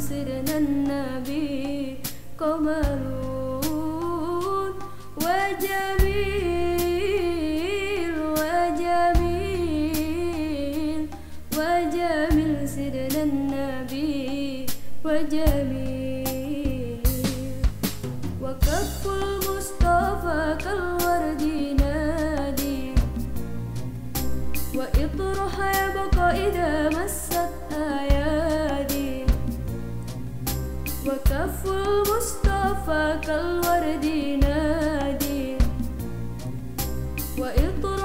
سرنا النبي قمرون وجميل وجميل وجميل. سرنا النبي وجميل. وكف المصطفى كالورد نادي. وإطرح يبقى إذا مست أيادي. وكف المصطفى كالورد نادي وإطرح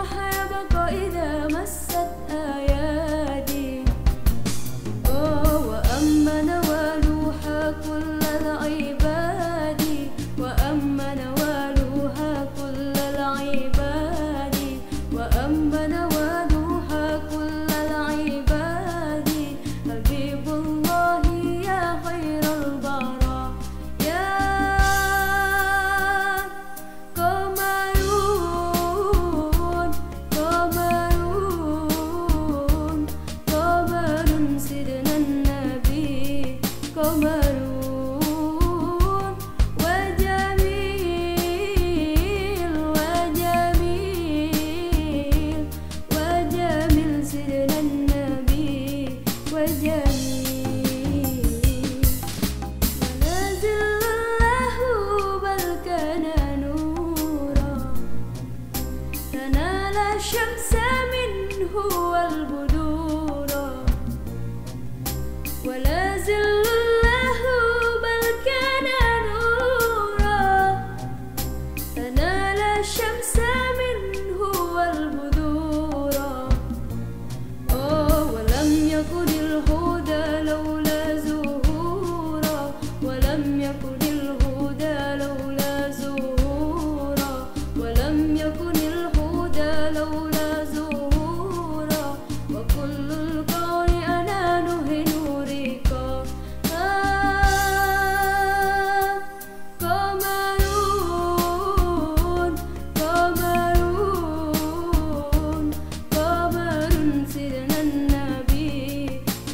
منه والبدور ولا زل الله بل كان نورا. تنال الشمس منه والبدور. آه ولم يكن الهدى لولا زهورا. ولم يكن